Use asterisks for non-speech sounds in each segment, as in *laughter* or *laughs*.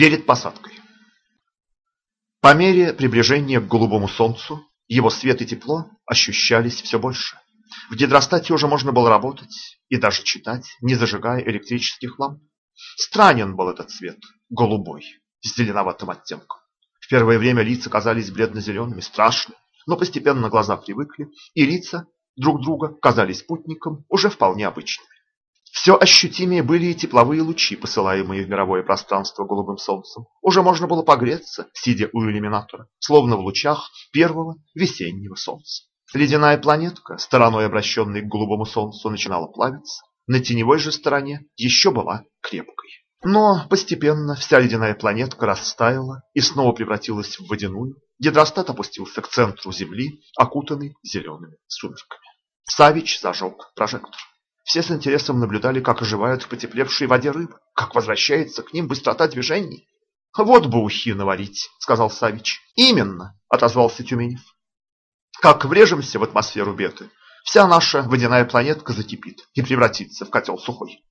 перед посадкой. По мере приближения к голубому солнцу его свет и тепло ощущались все больше. В гидростате уже можно было работать и даже читать, не зажигая электрических ламп. Странен был этот цвет, голубой, с зеленоватым оттенком. В первое время лица казались бледно-зелеными, страшными, но постепенно глаза привыкли, и лица друг друга казались спутником уже вполне обычными. Все ощутимее были и тепловые лучи, посылаемые в мировое пространство голубым солнцем. Уже можно было погреться, сидя у иллюминатора, словно в лучах первого весеннего солнца. Ледяная планетка, стороной обращенной к голубому солнцу, начинала плавиться. На теневой же стороне еще была крепкой. Но постепенно вся ледяная планетка растаяла и снова превратилась в водяную. Гидростат опустился к центру Земли, окутанный зелеными сумерками. Савич зажег прожектор. Все с интересом наблюдали, как оживают в потеплевшей воде рыбы, как возвращается к ним быстрота движений. «Вот бы ухи наварить», — сказал Савич. «Именно», — отозвался Тюменев. «Как врежемся в атмосферу беты, вся наша водяная планетка закипит и превратится в котел сухой».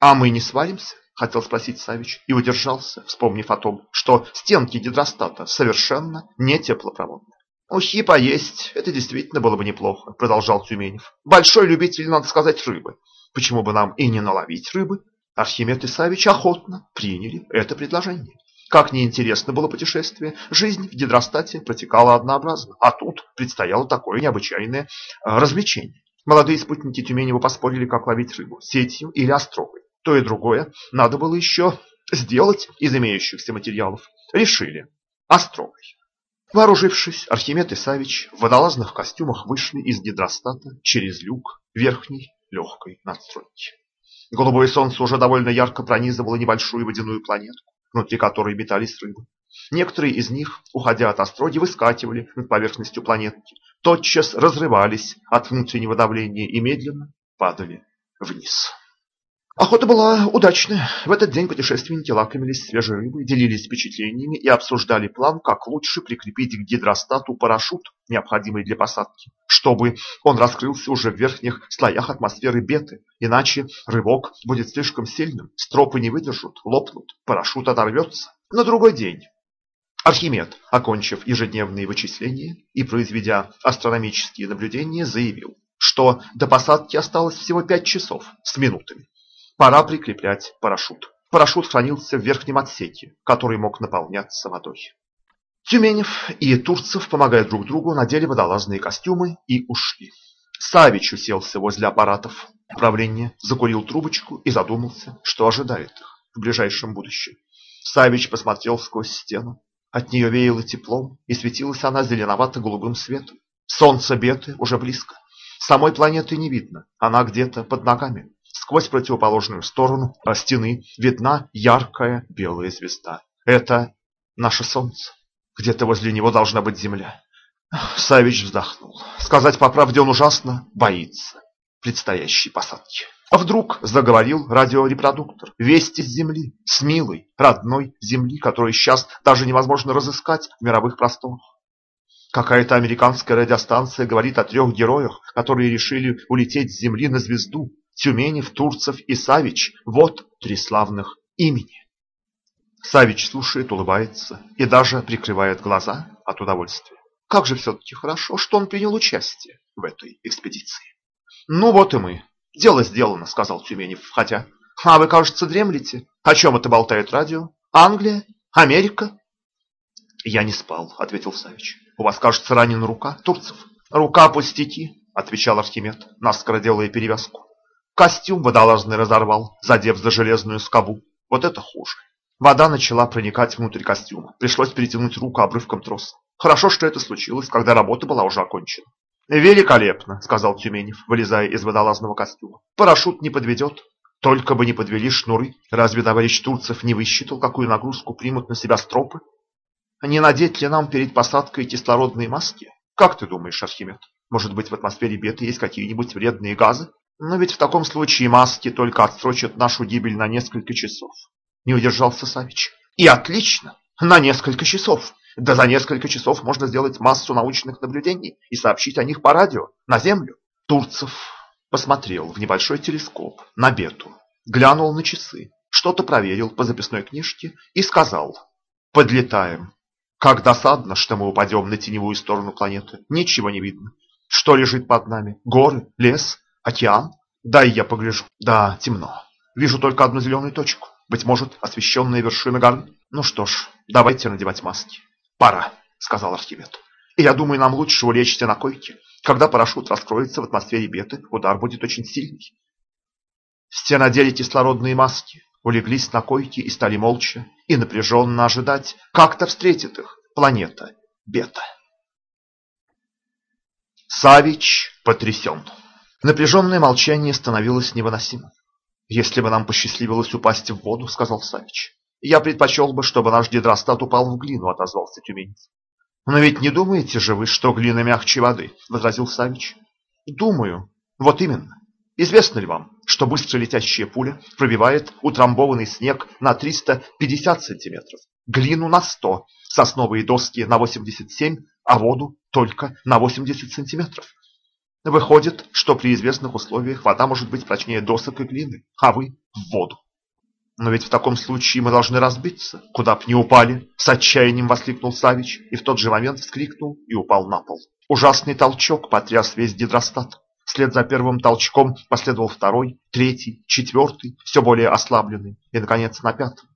«А мы не сваримся?» — хотел спросить Савич и удержался, вспомнив о том, что стенки гидростата совершенно не теплопроводны. «Ухи поесть, это действительно было бы неплохо», — продолжал Тюменев. «Большой любитель, надо сказать, рыбы. Почему бы нам и не наловить рыбы?» Архимед и Савич охотно приняли это предложение. Как неинтересно было путешествие, жизнь в гидростате протекала однообразно, а тут предстояло такое необычайное э, развлечение. Молодые спутники Тюменева поспорили, как ловить рыбу, сетью или острогой. То и другое надо было еще сделать из имеющихся материалов. Решили острогой. Вооружившись, Архимед и Савич в водолазных костюмах вышли из гидростата через люк верхней легкой надстройки. Голубое солнце уже довольно ярко пронизывало небольшую водяную планетку, внутри которой метались рыбы. Некоторые из них, уходя от остроги, выскакивали над поверхностью планетки, тотчас разрывались от внутреннего давления и медленно падали вниз. Охота была удачная. В этот день путешественники лакомились свежей рыбой, делились впечатлениями и обсуждали план, как лучше прикрепить к гидростату парашют, необходимый для посадки, чтобы он раскрылся уже в верхних слоях атмосферы беты, иначе рывок будет слишком сильным, стропы не выдержат, лопнут, парашют оторвется. На другой день Архимед, окончив ежедневные вычисления и произведя астрономические наблюдения, заявил, что до посадки осталось всего пять часов с минутами. Пора прикреплять парашют. Парашют хранился в верхнем отсеке, который мог наполняться водой. Тюменев и Турцев, помогая друг другу, надели водолазные костюмы и ушли. Савич уселся возле аппаратов управления, закурил трубочку и задумался, что ожидает их в ближайшем будущем. Савич посмотрел сквозь стену. От нее веяло теплом, и светилась она зеленовато-голубым светом. Солнце Беты уже близко. Самой планеты не видно, она где-то под ногами. Сквозь противоположную сторону стены видна яркая белая звезда. Это наше солнце. Где-то возле него должна быть земля. Савич вздохнул. Сказать по правде он ужасно боится предстоящей посадки. А вдруг заговорил радиорепродуктор. Вести с земли, с милой, родной земли, которую сейчас даже невозможно разыскать в мировых просторах. Какая-то американская радиостанция говорит о трех героях, которые решили улететь с земли на звезду. Тюменев, Турцев и Савич – вот три славных имени. Савич слушает, улыбается и даже прикрывает глаза от удовольствия. Как же все-таки хорошо, что он принял участие в этой экспедиции. Ну вот и мы. Дело сделано, сказал Тюменев, входя. А вы, кажется, дремлете. О чем это болтает радио? Англия? Америка? Я не спал, ответил Савич. У вас, кажется, ранена рука, Турцев. Рука пустяки, отвечал Архимед, наскоро делая перевязку. Костюм водолазный разорвал, задев за железную скобу. Вот это хуже. Вода начала проникать внутрь костюма. Пришлось перетянуть руку обрывком троса. Хорошо, что это случилось, когда работа была уже окончена. «Великолепно», — сказал Тюменев, вылезая из водолазного костюма. «Парашют не подведет. Только бы не подвели шнуры. Разве товарищ Турцев не высчитал, какую нагрузку примут на себя стропы? Не надеть ли нам перед посадкой кислородные маски? Как ты думаешь, Архимед? Может быть, в атмосфере беты есть какие-нибудь вредные газы? Но ведь в таком случае маски только отсрочат нашу гибель на несколько часов. Не удержался Савич. И отлично, на несколько часов. Да за несколько часов можно сделать массу научных наблюдений и сообщить о них по радио, на Землю. Турцев посмотрел в небольшой телескоп на Бету, глянул на часы. что-то проверил по записной книжке и сказал «Подлетаем». Как досадно, что мы упадем на теневую сторону планеты. Ничего не видно. Что лежит под нами? Горы, лес, океан? Дай я погляжу. Да, темно. Вижу только одну зеленую точку. Быть может, освещенная вершина горы. Ну что ж, давайте надевать маски. Пора, сказал Архимед. И я думаю, нам лучше улечься на койке. Когда парашют раскроется в атмосфере беты, удар будет очень сильный. Все надели кислородные маски, улеглись на койке и стали молча и напряженно ожидать, как-то встретит их планета Бета. Савич потрясен. Напряженное молчание становилось невыносимым. «Если бы нам посчастливилось упасть в воду, — сказал Савич, — я предпочел бы, чтобы наш гидростат упал в глину, — отозвался Тюменец. «Но ведь не думаете же вы, что глина мягче воды?» — возразил Савич. «Думаю. Вот именно. Известно ли вам, что быстро летящая пуля пробивает утрамбованный снег на 350 сантиметров, глину на 100, сосновые доски на 87, а воду только на 80 сантиметров? Выходит, что при известных условиях вода может быть прочнее досок и глины, а вы в воду. Но ведь в таком случае мы должны разбиться, куда б ни упали, с отчаянием воскликнул Савич и в тот же момент вскрикнул и упал на пол. Ужасный толчок потряс весь гидростат. Вслед за первым толчком последовал второй, третий, четвертый, все более ослабленный, и, наконец, на пятом.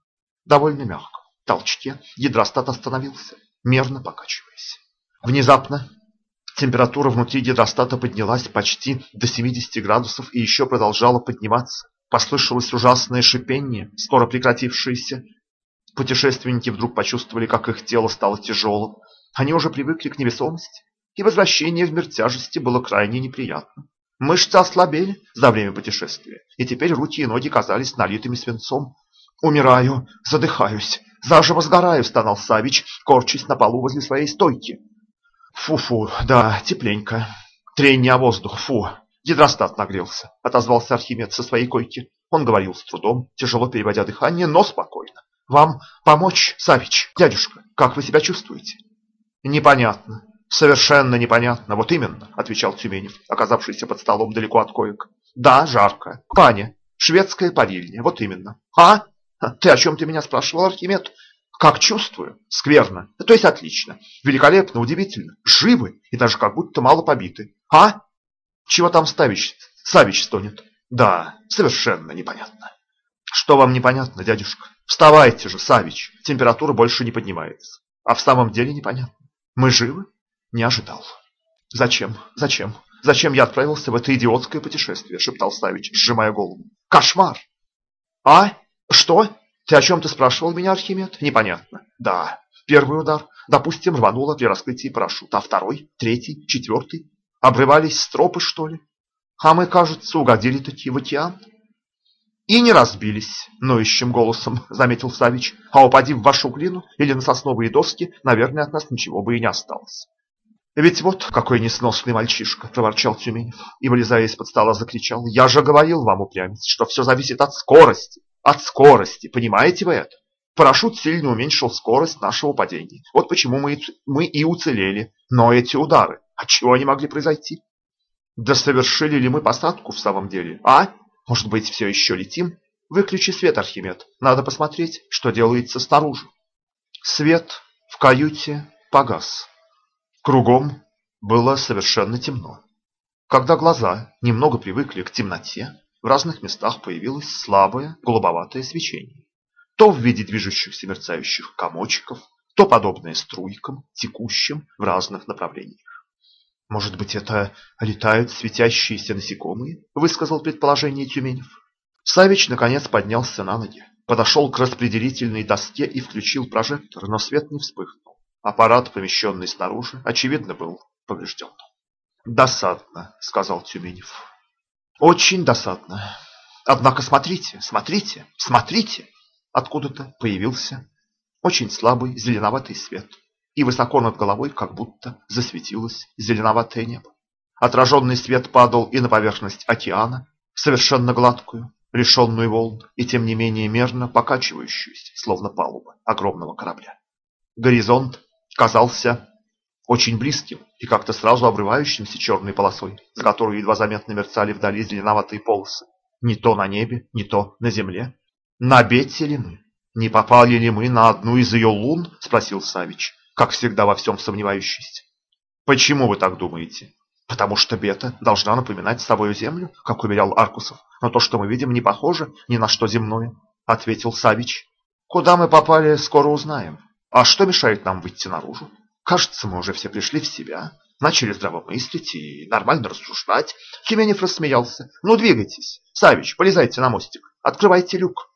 Довольно мягко. толчке гидростат остановился, мерно покачиваясь. Внезапно температура внутри гидростата поднялась почти до 70 градусов и еще продолжала подниматься. Послышалось ужасное шипение, скоро прекратившееся. Путешественники вдруг почувствовали, как их тело стало тяжелым. Они уже привыкли к невесомости и возвращение в мир тяжести было крайне неприятно. Мышцы ослабели за время путешествия, и теперь руки и ноги казались налитыми свинцом. «Умираю, задыхаюсь, заживо сгораю», — стонал Савич, корчась на полу возле своей стойки. «Фу-фу, да, тепленько. Трение о воздух, фу, гидростат нагрелся», — отозвался Архимед со своей койки. Он говорил с трудом, тяжело переводя дыхание, но спокойно. «Вам помочь, Савич, дядюшка? Как вы себя чувствуете?» «Непонятно. Совершенно непонятно, вот именно, отвечал Тюменев, оказавшийся под столом далеко от коек. Да, жарко. Паня, шведская парильня, вот именно. А? Ты о чем ты меня спрашивал, Архимед? Как чувствую? Скверно. То есть отлично. Великолепно, удивительно. Живы и даже как будто мало побиты. А? Чего там Ставич? Савич стонет. Да, совершенно непонятно. Что вам непонятно, дядюшка? Вставайте же, Савич. Температура больше не поднимается. А в самом деле непонятно. Мы живы? Не ожидал. Зачем? Зачем? Зачем я отправился в это идиотское путешествие? Шептал Савич, сжимая голову. Кошмар! А? Что? Ты о чем ты спрашивал меня, Архимед? Непонятно. Да. Первый удар, допустим, рвануло при раскрытии парашюта, а второй, третий, четвертый. Обрывались стропы, что ли? А мы, кажется, угодили такие в океан. И не разбились, ноющим голосом, *laughs* заметил Савич. А упади в вашу глину или на сосновые доски, наверное, от нас ничего бы и не осталось. «Ведь вот какой несносный мальчишка!» – проворчал Тюменев и, вылезая из-под стола, закричал. «Я же говорил вам, упрямец, что все зависит от скорости! От скорости! Понимаете вы это? Парашют сильно уменьшил скорость нашего падения. Вот почему мы, мы и уцелели. Но эти удары, от чего они могли произойти? Да совершили ли мы посадку в самом деле? А? Может быть, все еще летим? Выключи свет, Архимед. Надо посмотреть, что делается снаружи». Свет в каюте погас. Кругом было совершенно темно. Когда глаза немного привыкли к темноте, в разных местах появилось слабое голубоватое свечение. То в виде движущихся мерцающих комочков, то подобное струйкам, текущим в разных направлениях. «Может быть, это летают светящиеся насекомые?» – высказал предположение Тюменев. Савич, наконец, поднялся на ноги, подошел к распределительной доске и включил прожектор, но свет не вспыхнул. Аппарат, помещенный снаружи, очевидно, был поврежден. «Досадно», — сказал Тюменев. «Очень досадно. Однако смотрите, смотрите, смотрите!» Откуда-то появился очень слабый зеленоватый свет, и высоко над головой как будто засветилось зеленоватое небо. Отраженный свет падал и на поверхность океана, совершенно гладкую, лишенную волн, и тем не менее мерно покачивающуюся, словно палуба огромного корабля. Горизонт казался очень близким и как-то сразу обрывающимся черной полосой, за которой едва заметно мерцали вдали зеленоватые полосы. Не то на небе, не то на земле. На бете ли мы? Не попали ли мы на одну из ее лун? Спросил Савич, как всегда во всем сомневающийся. Почему вы так думаете? Потому что бета должна напоминать собою землю, как уверял Аркусов. Но то, что мы видим, не похоже ни на что земное, ответил Савич. Куда мы попали, скоро узнаем. А что мешает нам выйти наружу? Кажется, мы уже все пришли в себя, начали здравомыслить и нормально рассуждать. Тюменев рассмеялся. Ну, двигайтесь. Савич, полезайте на мостик. Открывайте люк.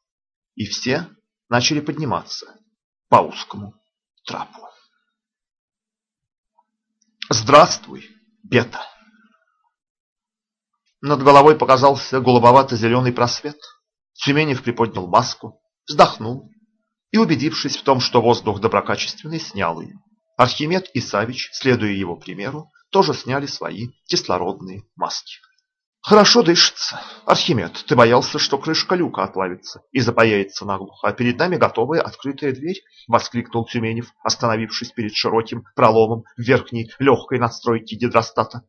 И все начали подниматься по узкому трапу. Здравствуй, Бета. Над головой показался голубовато-зеленый просвет. Тюменев приподнял маску, вздохнул и, убедившись в том, что воздух доброкачественный, снял ее. Архимед и Савич, следуя его примеру, тоже сняли свои кислородные маски. Хорошо дышится. Архимед, ты боялся, что крышка люка отлавится и запаяется наглухо, а перед нами готовая открытая дверь, воскликнул Тюменев, остановившись перед широким проломом в верхней легкой надстройки гидростата.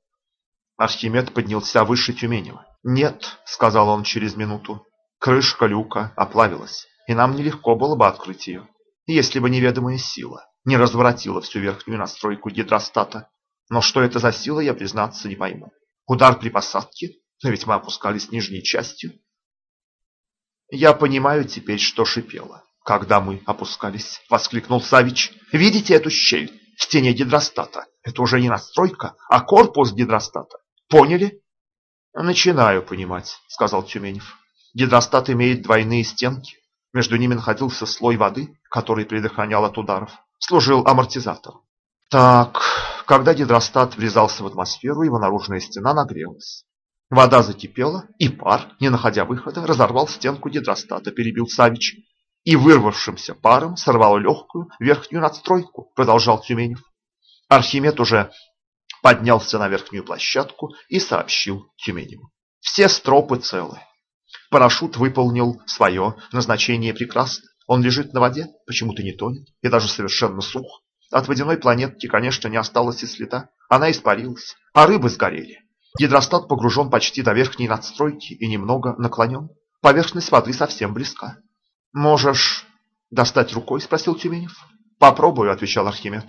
Архимед поднялся выше Тюменева. «Нет», — сказал он через минуту, — «крышка люка оплавилась, и нам нелегко было бы открыть ее, если бы неведомая сила не разворотила всю верхнюю настройку гидростата. Но что это за сила, я, признаться, не пойму. Удар при посадке но ведь мы опускались нижней частью. Я понимаю теперь, что шипело, когда мы опускались, воскликнул Савич. Видите эту щель в стене гидростата? Это уже не настройка, а корпус гидростата. Поняли? Начинаю понимать, сказал Тюменев. Гидростат имеет двойные стенки. Между ними находился слой воды, который предохранял от ударов. Служил амортизатором. Так, когда гидростат врезался в атмосферу, его наружная стена нагрелась. Вода закипела, и пар, не находя выхода, разорвал стенку гидростата, перебил Савич. И вырвавшимся паром сорвал легкую верхнюю надстройку, продолжал Тюменев. Архимед уже поднялся на верхнюю площадку и сообщил Тюменеву. Все стропы целы. Парашют выполнил свое назначение прекрасно. Он лежит на воде, почему-то не тонет, и даже совершенно сух. От водяной планетки, конечно, не осталось и следа. Она испарилась, а рыбы сгорели. Гидростат погружен почти до верхней надстройки и немного наклонен. Поверхность воды совсем близка. «Можешь достать рукой?» – спросил Тюменев. «Попробую», – отвечал Архимед.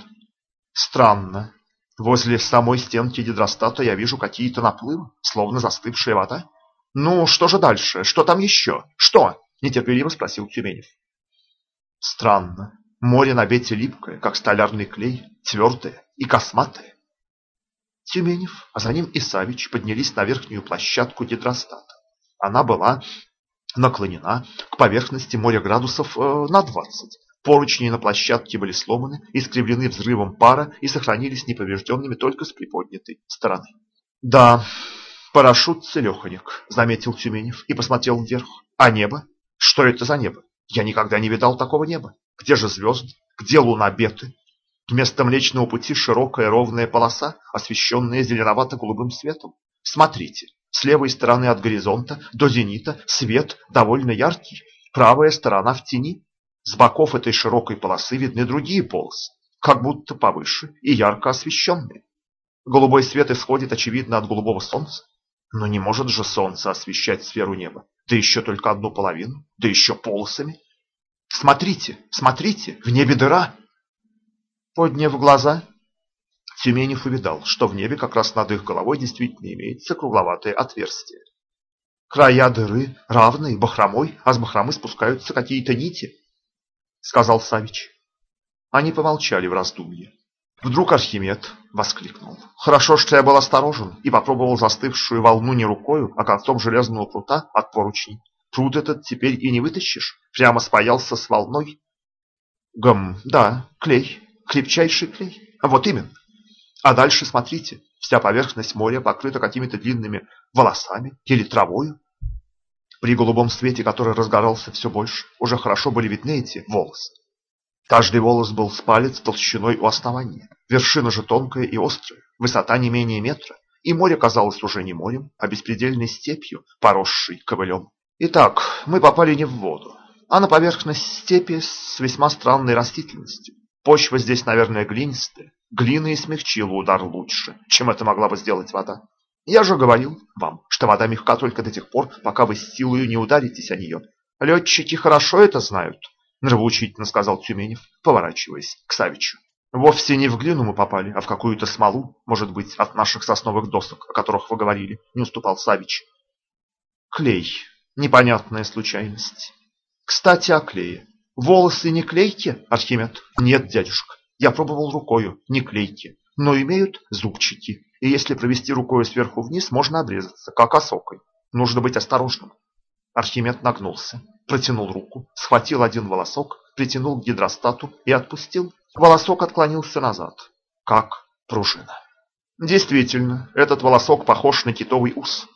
«Странно. Возле самой стенки гидростата я вижу какие-то наплывы, словно застывшая вода. Ну, что же дальше? Что там еще? Что?» – нетерпеливо спросил Тюменев. «Странно. Море на бете липкое, как столярный клей, твердое и косматое. Тюменев, а за ним и Савич поднялись на верхнюю площадку гидростата. Она была наклонена к поверхности моря градусов э, на 20. Поручни на площадке были сломаны, искривлены взрывом пара и сохранились неповрежденными только с приподнятой стороны. «Да, парашют целеханик», — заметил Тюменев и посмотрел вверх. «А небо? Что это за небо? Я никогда не видал такого неба. Где же звезды? Где луна Беты? Вместо Млечного Пути широкая ровная полоса, освещенная зеленовато-голубым светом. Смотрите, с левой стороны от горизонта до зенита свет довольно яркий, правая сторона в тени. С боков этой широкой полосы видны другие полосы, как будто повыше и ярко освещенные. Голубой свет исходит, очевидно, от голубого солнца. Но не может же солнце освещать сферу неба, да еще только одну половину, да еще полосами. Смотрите, смотрите, в небе дыра, Подняв глаза, Тюменев увидал, что в небе как раз над их головой действительно имеется кругловатое отверстие. Края дыры равные, бахромой, а с бахромы спускаются какие-то нити, сказал Савич. Они помолчали в раздумье. Вдруг Архимед воскликнул. Хорошо, что я был осторожен и попробовал застывшую волну не рукою, а концом железного прута от поручней. Прут этот теперь и не вытащишь, прямо спаялся с волной. Гм, да, клей, крепчайший клей. Вот именно. А дальше смотрите, вся поверхность моря покрыта какими-то длинными волосами или травою. При голубом свете, который разгорался все больше, уже хорошо были видны эти волосы. Каждый волос был с палец толщиной у основания. Вершина же тонкая и острая, высота не менее метра. И море казалось уже не морем, а беспредельной степью, поросшей ковылем. Итак, мы попали не в воду, а на поверхность степи с весьма странной растительностью. Почва здесь, наверное, глинистая. Глина и смягчила удар лучше, чем это могла бы сделать вода. Я же говорил вам, что вода мягка только до тех пор, пока вы с силой не ударитесь о нее. Летчики хорошо это знают, нравоучительно сказал Тюменев, поворачиваясь к Савичу. Вовсе не в глину мы попали, а в какую-то смолу, может быть, от наших сосновых досок, о которых вы говорили, не уступал Савич. Клей. Непонятная случайность. Кстати, о клее. Волосы не клейки, Архимед? Нет, дядюшка. Я пробовал рукою, не клейки, но имеют зубчики. И если провести рукой сверху вниз, можно обрезаться, как осокой. Нужно быть осторожным. Архимед нагнулся, протянул руку, схватил один волосок, притянул к гидростату и отпустил. Волосок отклонился назад, как пружина. Действительно, этот волосок похож на китовый ус.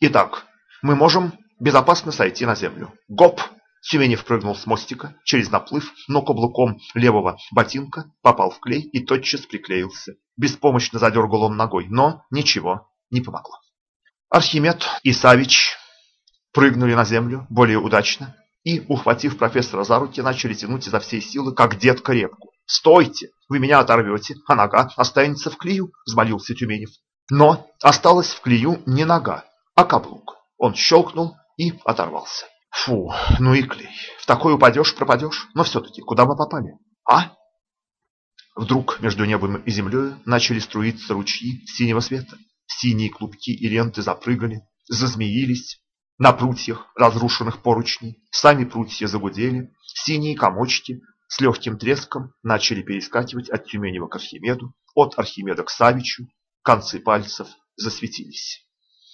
Итак, мы можем безопасно сойти на землю. Гоп! Семенев прыгнул с мостика через наплыв, но каблуком левого ботинка попал в клей и тотчас приклеился. Беспомощно задергал он ногой, но ничего не помогло. Архимед и Савич прыгнули на землю более удачно и, ухватив профессора за руки, начали тянуть изо всей силы, как детка репку. «Стойте! Вы меня оторвете, а нога останется в клею!» – взмолился Тюменев. Но осталась в клею не нога, а каблук. Он щелкнул и оторвался. Фу, ну и клей. В такой упадешь, пропадешь. Но все-таки, куда мы попали? А? Вдруг между небом и землей начали струиться ручьи синего света. Синие клубки и ленты запрыгали, зазмеились на прутьях разрушенных поручней. Сами прутья загудели, синие комочки с легким треском начали перескакивать от Тюменева к Архимеду, от Архимеда к Савичу, концы пальцев засветились.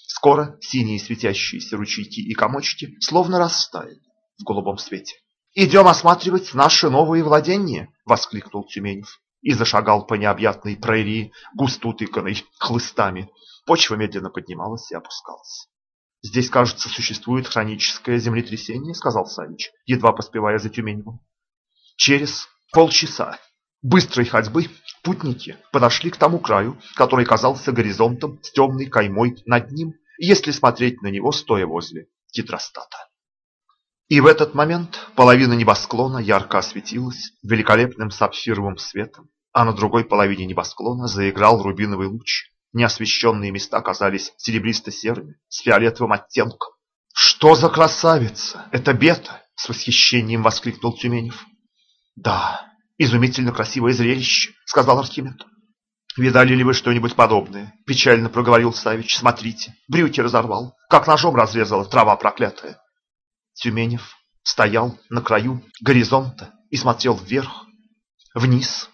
Скоро синие светящиеся ручейки и комочки словно растаяли в голубом свете. «Идем осматривать наши новые владения!» — воскликнул Тюменев и зашагал по необъятной прерии, густо утыканной хлыстами. Почва медленно поднималась и опускалась. «Здесь, кажется, существует хроническое землетрясение», — сказал Савич, едва поспевая за Тюменевым. Через полчаса быстрой ходьбы путники подошли к тому краю, который казался горизонтом с темной каймой над ним, если смотреть на него, стоя возле гидростата. И в этот момент половина небосклона ярко осветилась великолепным сапфировым светом, а на другой половине небосклона заиграл рубиновый луч. Неосвещенные места казались серебристо-серыми, с фиолетовым оттенком. «Что за красавица! Это бета!» — с восхищением воскликнул Тюменев. «Да, изумительно красивое зрелище», — сказал Архимед. «Видали ли вы что-нибудь подобное?» – печально проговорил Савич. «Смотрите, брюки разорвал, как ножом разрезала трава проклятая». Тюменев стоял на краю горизонта и смотрел вверх, вниз,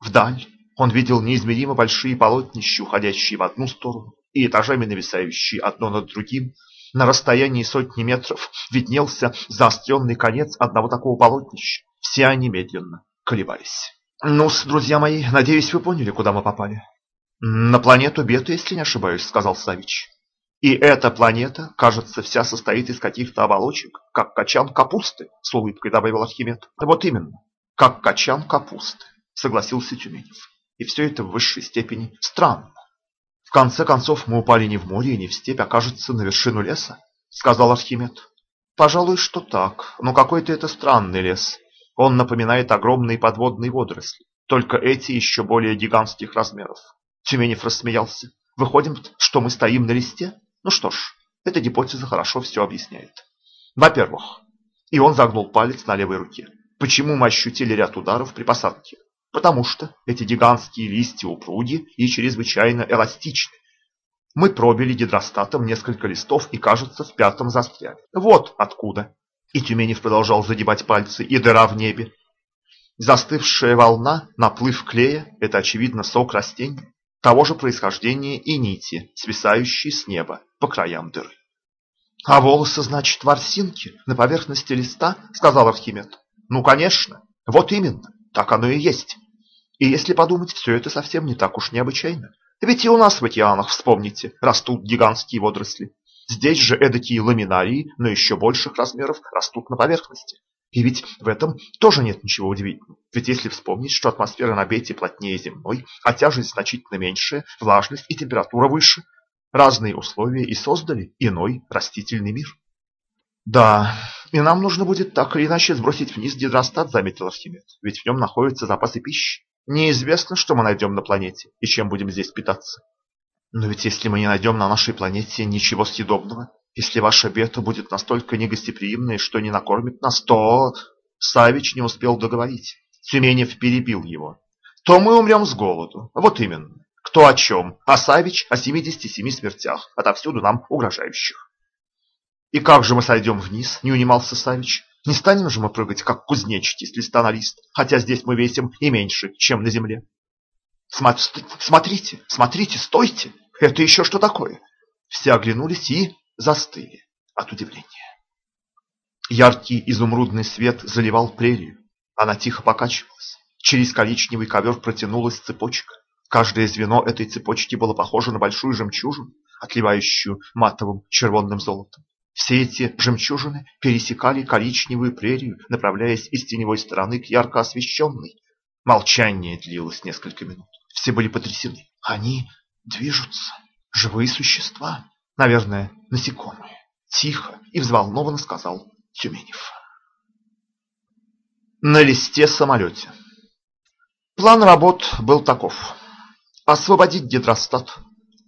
вдаль. Он видел неизмеримо большие полотнища, уходящие в одну сторону и этажами нависающие одно над другим. На расстоянии сотни метров виднелся заостренный конец одного такого полотнища. Все они медленно колебались ну друзья мои, надеюсь, вы поняли, куда мы попали. На планету Бета, если не ошибаюсь, сказал Савич. И эта планета, кажется, вся состоит из каких-то оболочек, как качан капусты, с улыбкой добавил Архимед. Вот именно, как качан капусты, согласился Тюменев. И все это в высшей степени странно. В конце концов, мы упали не в море и не в степь, а, кажется, на вершину леса, сказал Архимед. Пожалуй, что так, но какой-то это странный лес. Он напоминает огромные подводные водоросли, только эти еще более гигантских размеров. Тюменев рассмеялся. Выходим, что мы стоим на листе? Ну что ж, эта гипотеза хорошо все объясняет. Во-первых, и он загнул палец на левой руке. Почему мы ощутили ряд ударов при посадке? Потому что эти гигантские листья упруги и чрезвычайно эластичны. Мы пробили гидростатом несколько листов и, кажется, в пятом застряли. Вот откуда. И Тюменев продолжал загибать пальцы, и дыра в небе. Застывшая волна, наплыв клея – это, очевидно, сок растений, того же происхождения и нити, свисающие с неба по краям дыры. «А волосы, значит, ворсинки на поверхности листа?» – сказал Архимед. «Ну, конечно, вот именно, так оно и есть. И если подумать, все это совсем не так уж необычайно. Ведь и у нас в океанах, вспомните, растут гигантские водоросли. Здесь же эдакие ламинарии, но еще больших размеров, растут на поверхности. И ведь в этом тоже нет ничего удивительного. Ведь если вспомнить, что атмосфера на Бете плотнее земной, а тяжесть значительно меньше, влажность и температура выше, разные условия и создали иной растительный мир. Да, и нам нужно будет так или иначе сбросить вниз гидростат, заметил Архимед, ведь в нем находятся запасы пищи. Неизвестно, что мы найдем на планете и чем будем здесь питаться. Но ведь если мы не найдем на нашей планете ничего съедобного, Если ваша бета будет настолько негостеприимной, что не накормит нас, то... Савич не успел договорить. Тюменев перебил его. То мы умрем с голоду. Вот именно. Кто о чем? А Савич о 77 смертях, отовсюду нам угрожающих. И как же мы сойдем вниз, не унимался Савич. Не станем же мы прыгать, как кузнечики с листа на лист, хотя здесь мы весим и меньше, чем на земле. Смотрите, смотрите, стойте! Это еще что такое? Все оглянулись и застыли от удивления. Яркий изумрудный свет заливал прерию. Она тихо покачивалась. Через коричневый ковер протянулась цепочка. Каждое звено этой цепочки было похоже на большую жемчужину, отливающую матовым червонным золотом. Все эти жемчужины пересекали коричневую прерию, направляясь из теневой стороны к ярко освещенной. Молчание длилось несколько минут. Все были потрясены. Они движутся. Живые существа. Наверное, насекомые. Тихо и взволнованно сказал Тюменев. На листе самолете. План работ был таков. Освободить гидростат,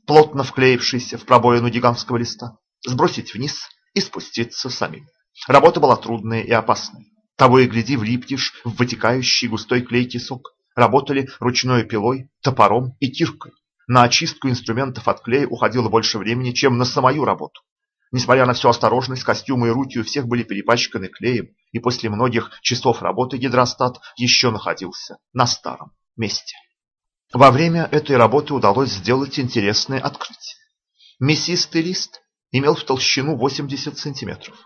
плотно вклеившийся в пробоину гигантского листа, сбросить вниз и спуститься самим. Работа была трудная и опасная. Того и гляди, влипнешь в вытекающий густой клейкий сок. Работали ручной пилой, топором и киркой. На очистку инструментов от клея уходило больше времени, чем на самую работу. Несмотря на всю осторожность, костюмы и руки у всех были перепачканы клеем, и после многих часов работы гидростат еще находился на старом месте. Во время этой работы удалось сделать интересное открытие. Мясистый лист имел в толщину 80 сантиметров.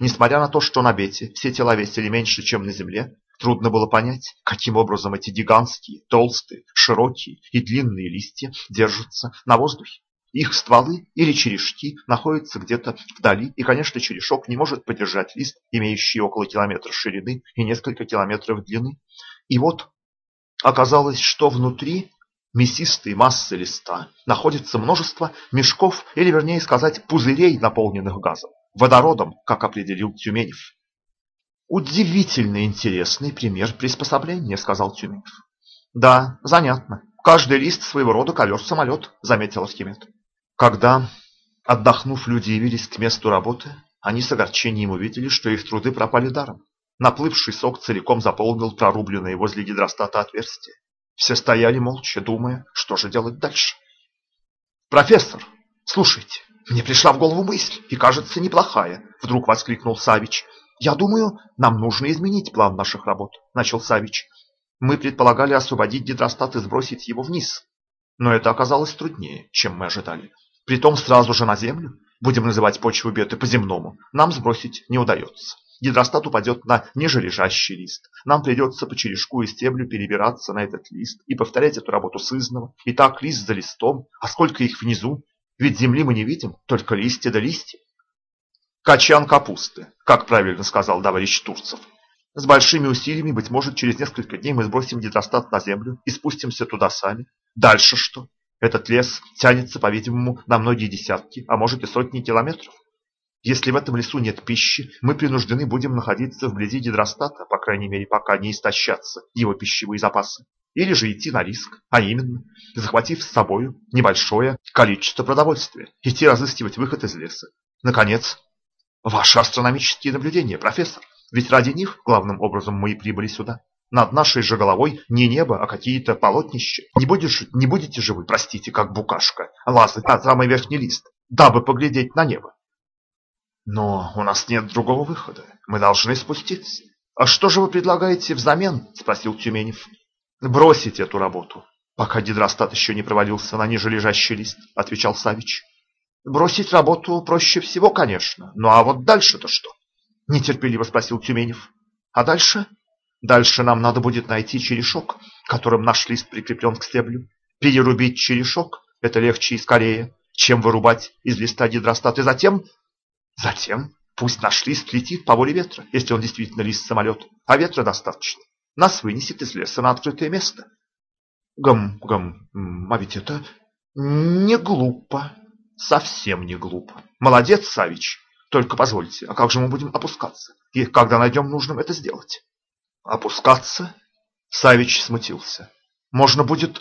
Несмотря на то, что на бете все тела весили меньше, чем на земле, трудно было понять, каким образом эти гигантские, толстые, широкие и длинные листья держатся на воздухе. Их стволы или черешки находятся где-то вдали, и, конечно, черешок не может поддержать лист, имеющий около километра ширины и несколько километров длины. И вот оказалось, что внутри мясистой массы листа находится множество мешков, или, вернее сказать, пузырей, наполненных газом, водородом, как определил Тюменев. «Удивительно интересный пример приспособления», — сказал Тюменев. «Да, занятно. Каждый лист своего рода ковер-самолет», — заметил Архимед. Когда, отдохнув, люди явились к месту работы, они с огорчением увидели, что их труды пропали даром. Наплывший сок целиком заполнил прорубленные возле гидростата отверстия. Все стояли молча, думая, что же делать дальше. «Профессор, слушайте, мне пришла в голову мысль, и кажется неплохая», — вдруг воскликнул Савич. «Я думаю, нам нужно изменить план наших работ», — начал Савич. «Мы предполагали освободить гидростат и сбросить его вниз, но это оказалось труднее, чем мы ожидали. Притом сразу же на землю, будем называть почву беты по-земному, нам сбросить не удается. Гидростат упадет на нижележащий лист. Нам придется по черешку и стеблю перебираться на этот лист и повторять эту работу с изного. И так лист за листом, а сколько их внизу? Ведь земли мы не видим, только листья да листья. Качан капусты, как правильно сказал товарищ Турцев. С большими усилиями, быть может, через несколько дней мы сбросим гидростат на землю и спустимся туда сами. Дальше что? Этот лес тянется, по-видимому, на многие десятки, а может и сотни километров. Если в этом лесу нет пищи, мы принуждены будем находиться вблизи гидростата, по крайней мере, пока не истощатся его пищевые запасы. Или же идти на риск, а именно, захватив с собой небольшое количество продовольствия, идти разыскивать выход из леса. Наконец, ваши астрономические наблюдения, профессор, ведь ради них, главным образом, мы и прибыли сюда. Над нашей же головой не небо, а какие-то полотнища. Не, будешь, не будете же вы, простите, как букашка, лазать на самый верхний лист, дабы поглядеть на небо. Но у нас нет другого выхода. Мы должны спуститься. А что же вы предлагаете взамен? Спросил Тюменев. Бросить эту работу, пока гидростат еще не провалился на ниже лежащий лист, отвечал Савич. Бросить работу проще всего, конечно. Ну а вот дальше-то что? Нетерпеливо спросил Тюменев. А дальше Дальше нам надо будет найти черешок, которым наш лист прикреплен к стеблю. Перерубить черешок – это легче и скорее, чем вырубать из листа гидростат. И затем, затем пусть наш лист летит по воле ветра, если он действительно лист-самолет, а ветра достаточно. Нас вынесет из леса на открытое место. Гам, гам, а ведь это не глупо, совсем не глупо. Молодец, Савич. Только позвольте, а как же мы будем опускаться? И когда найдем нужным это сделать? Опускаться? Савич смутился. Можно будет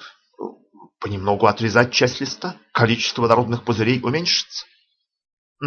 понемногу отрезать часть листа, количество водородных пузырей уменьшится.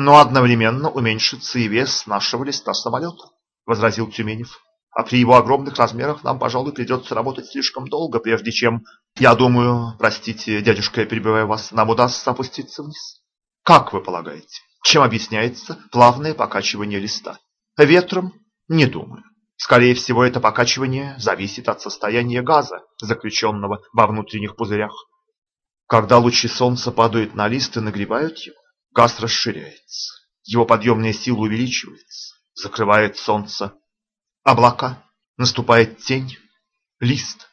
Но одновременно уменьшится и вес нашего листа самолета, возразил Тюменев. А при его огромных размерах нам, пожалуй, придется работать слишком долго, прежде чем, я думаю, простите, дядюшка, я перебиваю вас, нам удастся опуститься вниз. Как вы полагаете, чем объясняется плавное покачивание листа? Ветром? Не думаю. Скорее всего, это покачивание зависит от состояния газа, заключенного во внутренних пузырях. Когда лучи солнца падают на лист и нагревают его, газ расширяется, его подъемная сила увеличивается, закрывает солнце облака, наступает тень, лист,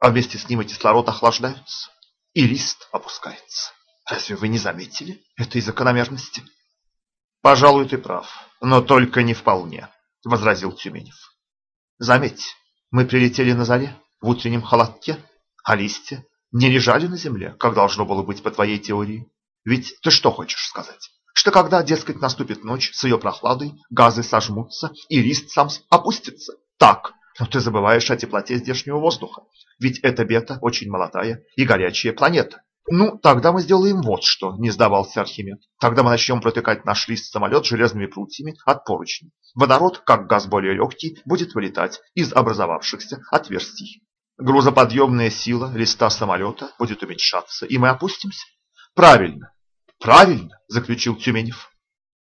а вместе с ним и кислород охлаждаются, и лист опускается. Разве вы не заметили этой закономерности? Пожалуй, ты прав, но только не вполне, возразил Тюменев. Заметь, мы прилетели на заре в утреннем холодке, а листья не лежали на земле, как должно было быть по твоей теории. Ведь ты что хочешь сказать? Что когда, дескать, наступит ночь с ее прохладой, газы сожмутся и лист сам опустится. Так, но ты забываешь о теплоте здешнего воздуха. Ведь эта бета очень молодая и горячая планета. Ну, тогда мы сделаем вот что, не сдавался Архимед. Тогда мы начнем протыкать наш лист-самолет железными прутьями от поручней. Водород, как газ более легкий, будет вылетать из образовавшихся отверстий. Грузоподъемная сила листа самолета будет уменьшаться, и мы опустимся. Правильно, правильно, заключил Тюменев.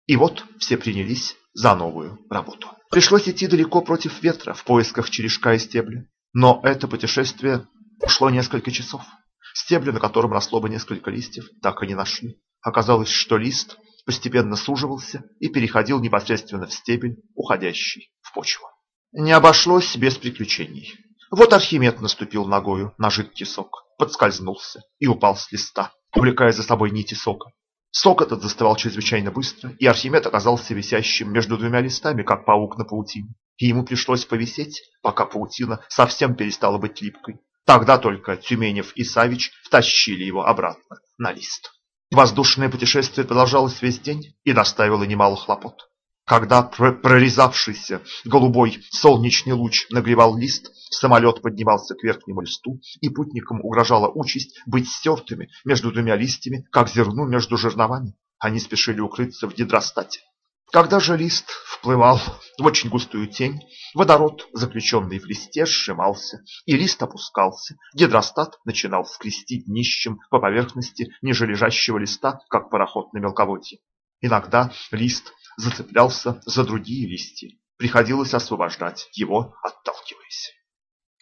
И вот все принялись за новую работу. Пришлось идти далеко против ветра в поисках черешка и стебля. Но это путешествие ушло несколько часов. Стебля, на котором росло бы несколько листьев, так и не нашли. Оказалось, что лист постепенно суживался и переходил непосредственно в стебель, уходящий в почву. Не обошлось без приключений. Вот Архимед наступил ногою на жидкий сок, подскользнулся и упал с листа, увлекая за собой нити сока. Сок этот застывал чрезвычайно быстро, и Архимед оказался висящим между двумя листами, как паук на паутине. И ему пришлось повисеть, пока паутина совсем перестала быть липкой. Тогда только Тюменев и Савич втащили его обратно на лист. Воздушное путешествие продолжалось весь день и доставило немало хлопот. Когда прорезавшийся голубой солнечный луч нагревал лист, самолет поднимался к верхнему листу, и путникам угрожала участь быть стертыми между двумя листьями, как зерну между жерновами. Они спешили укрыться в гидростате. Когда же лист вплывал в очень густую тень, водород, заключенный в листе, сжимался, и лист опускался. Гидростат начинал скрестить нищим по поверхности ниже лежащего листа, как пароход на мелководье. Иногда лист зацеплялся за другие листья. Приходилось освобождать его, отталкиваясь.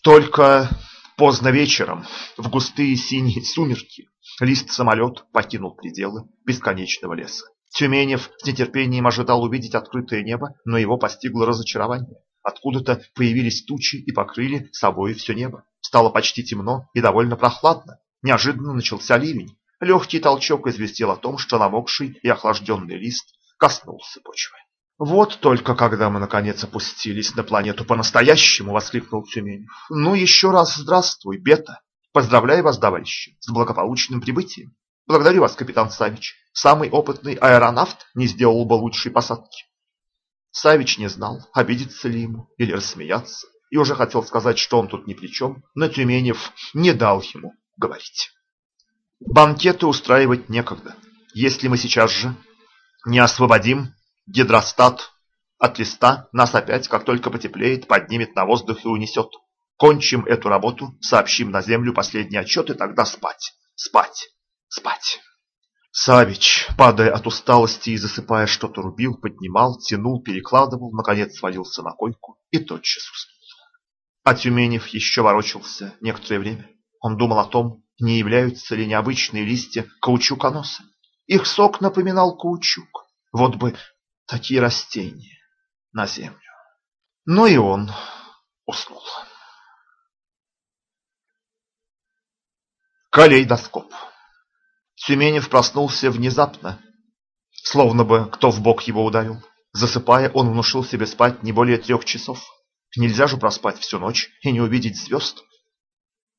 Только поздно вечером, в густые синие сумерки, лист-самолет покинул пределы бесконечного леса. Тюменев с нетерпением ожидал увидеть открытое небо, но его постигло разочарование. Откуда-то появились тучи и покрыли собой все небо. Стало почти темно и довольно прохладно. Неожиданно начался ливень. Легкий толчок известил о том, что намокший и охлажденный лист коснулся почвы. «Вот только когда мы, наконец, опустились на планету по-настоящему!» — воскликнул Тюменев. «Ну, еще раз здравствуй, Бета! Поздравляю вас, товарищи, с благополучным прибытием! Благодарю вас, капитан Савич. Самый опытный аэронавт не сделал бы лучшей посадки!» Савич не знал, обидеться ли ему или рассмеяться, и уже хотел сказать, что он тут ни при чем, но Тюменев не дал ему говорить. Банкеты устраивать некогда. Если мы сейчас же не освободим гидростат от листа, нас опять, как только потеплеет, поднимет на воздух и унесет. Кончим эту работу, сообщим на землю последний отчет и тогда спать, спать, спать. Савич, падая от усталости и засыпая, что-то рубил, поднимал, тянул, перекладывал, наконец свалился на койку и тотчас уснул. А Тюменев еще ворочался некоторое время. Он думал о том, не являются ли необычные листья каучуконосами. Их сок напоминал каучук. Вот бы такие растения на землю. Ну и он уснул. Калейдоскоп. Тюменев проснулся внезапно, словно бы кто в бок его ударил. Засыпая, он внушил себе спать не более трех часов. Нельзя же проспать всю ночь и не увидеть звезд.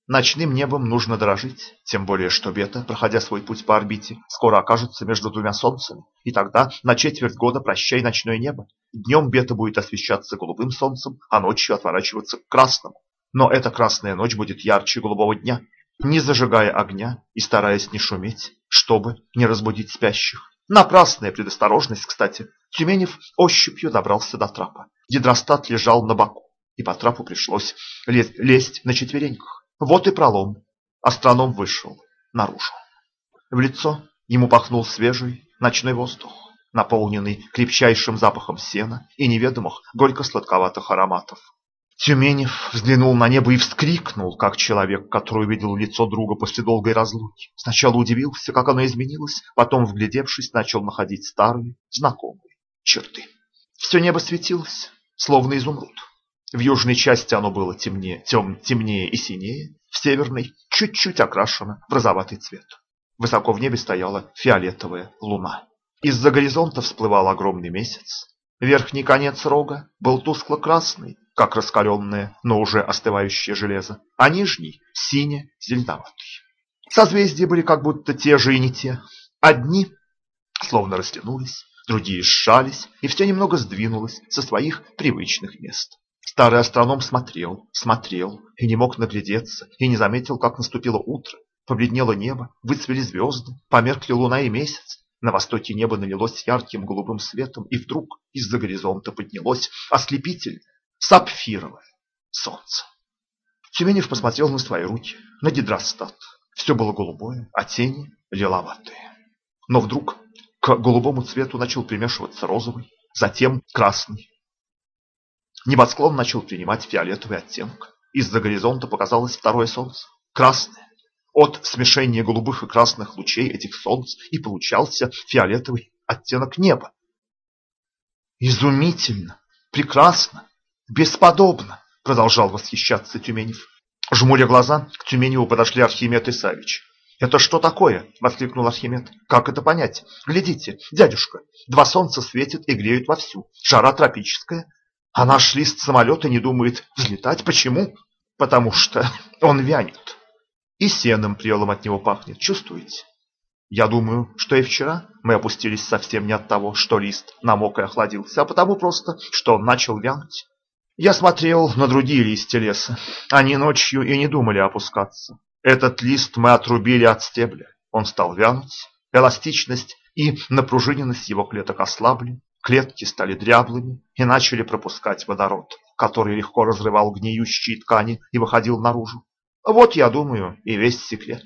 Ночным небом нужно дорожить, тем более что Бета, проходя свой путь по орбите, скоро окажется между двумя солнцами, и тогда на четверть года прощай ночное небо. Днем Бета будет освещаться голубым солнцем, а ночью отворачиваться к красному. Но эта красная ночь будет ярче голубого дня. Не зажигая огня и стараясь не шуметь, чтобы не разбудить спящих, Напрасная предосторожность, кстати. Тюменев ощупью добрался до трапа. Гидростат лежал на боку, и по трапу пришлось лезть, на четвереньках. Вот и пролом. Астроном вышел наружу. В лицо ему пахнул свежий ночной воздух, наполненный крепчайшим запахом сена и неведомых горько-сладковатых ароматов. Тюменев взглянул на небо и вскрикнул, как человек, который увидел лицо друга после долгой разлуки. Сначала удивился, как оно изменилось, потом, вглядевшись, начал находить старые, знакомые черты. Все небо светилось, словно изумруд. В южной части оно было темнее, тем, темнее и синее, в северной чуть-чуть окрашено в розоватый цвет. Высоко в небе стояла фиолетовая луна. Из-за горизонта всплывал огромный месяц. Верхний конец рога был тускло-красный, как раскаленное, но уже остывающее железо, а нижний – сине-зеленоватый. Созвездия были как будто те же и не те. Одни словно растянулись, другие сжались, и все немного сдвинулось со своих привычных мест. Старый астроном смотрел, смотрел, и не мог наглядеться, и не заметил, как наступило утро. Побледнело небо, выцвели звезды, померкли луна и месяц. На востоке небо налилось ярким голубым светом, и вдруг из-за горизонта поднялось ослепительное, сапфировое солнце. Тюменев посмотрел на свои руки, на гидростат. Все было голубое, а тени лиловатые. Но вдруг к голубому цвету начал примешиваться розовый, затем красный. Небосклон начал принимать фиолетовый оттенок. Из-за горизонта показалось второе солнце, красное. От смешения голубых и красных лучей этих солнц и получался фиолетовый оттенок неба. Изумительно, прекрасно, Бесподобно, продолжал восхищаться Тюменев. Жмуря глаза, к Тюменеву подошли Архимед и Савич. «Это что такое?» – воскликнул Архимед. «Как это понять? Глядите, дядюшка, два солнца светят и греют вовсю. Жара тропическая. А наш лист самолета не думает взлетать. Почему? Потому что *laughs* он вянет. И сеном прелом от него пахнет. Чувствуете? Я думаю, что и вчера мы опустились совсем не от того, что лист намок и охладился, а потому просто, что он начал вянуть. Я смотрел на другие листья леса. Они ночью и не думали опускаться. Этот лист мы отрубили от стебля. Он стал вянуть. Эластичность и напружиненность его клеток ослабли. Клетки стали дряблыми и начали пропускать водород, который легко разрывал гниющие ткани и выходил наружу. Вот, я думаю, и весь секрет.